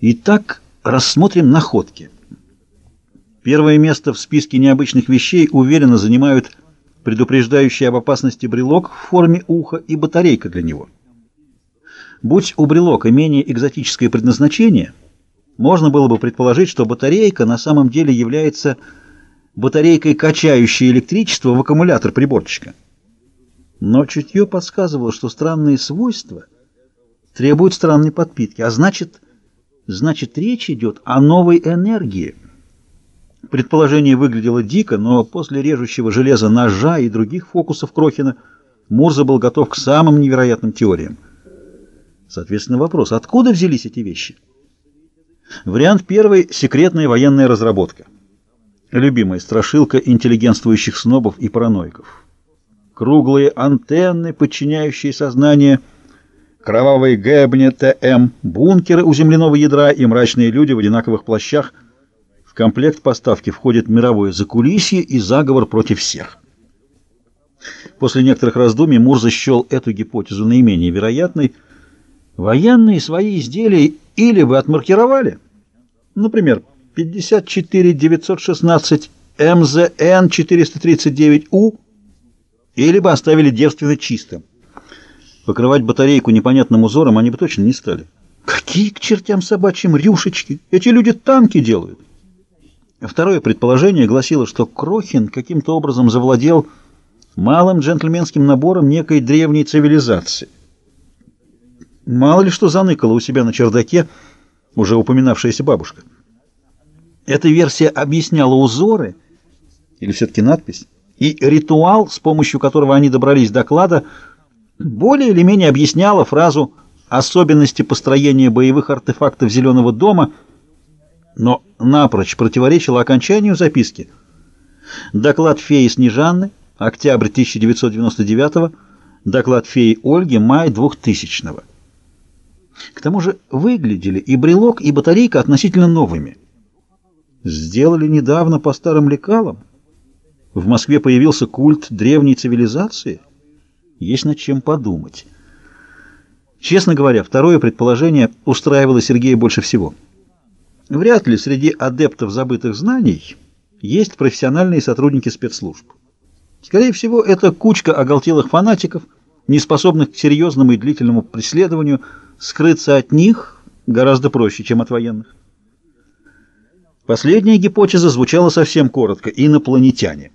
Итак, рассмотрим находки. Первое место в списке необычных вещей уверенно занимают предупреждающий об опасности брелок в форме уха и батарейка для него. Будь у брелока менее экзотическое предназначение, можно было бы предположить, что батарейка на самом деле является батарейкой, качающей электричество в аккумулятор приборчика. Но чутье подсказывало, что странные свойства требуют странной подпитки, а значит, значит речь идет о новой энергии. Предположение выглядело дико, но после режущего железа ножа и других фокусов Крохина Мурза был готов к самым невероятным теориям. Соответственно, вопрос, откуда взялись эти вещи? Вариант первый – секретная военная разработка. Любимая страшилка интеллигентствующих снобов и параноиков. Круглые антенны, подчиняющие сознание, кровавые гэбни ТМ, бункеры у земляного ядра и мрачные люди в одинаковых плащах. В комплект поставки входит мировое закулисье и заговор против всех. После некоторых раздумий Мурза счел эту гипотезу наименее вероятной – Военные свои изделия или бы отмаркировали, например, 54916 МЗН 439У, или бы оставили девственно чистым. Покрывать батарейку непонятным узором они бы точно не стали. Какие к чертям собачьим рюшечки? Эти люди танки делают. Второе предположение гласило, что Крохин каким-то образом завладел малым джентльменским набором некой древней цивилизации. Мало ли что заныкала у себя на чердаке уже упоминавшаяся бабушка. Эта версия объясняла узоры, или все-таки надпись, и ритуал, с помощью которого они добрались до клада, более или менее объясняла фразу «особенности построения боевых артефактов Зеленого дома», но напрочь противоречила окончанию записки. Доклад феи Снежанны, октябрь 1999 доклад феи Ольги, май 2000 -го. К тому же выглядели и брелок, и батарейка относительно новыми. Сделали недавно по старым лекалам. В Москве появился культ древней цивилизации. Есть над чем подумать. Честно говоря, второе предположение устраивало Сергея больше всего. Вряд ли среди адептов забытых знаний есть профессиональные сотрудники спецслужб. Скорее всего, это кучка оголтелых фанатиков, не способных к серьезному и длительному преследованию, скрыться от них гораздо проще, чем от военных. Последняя гипотеза звучала совсем коротко – инопланетяне.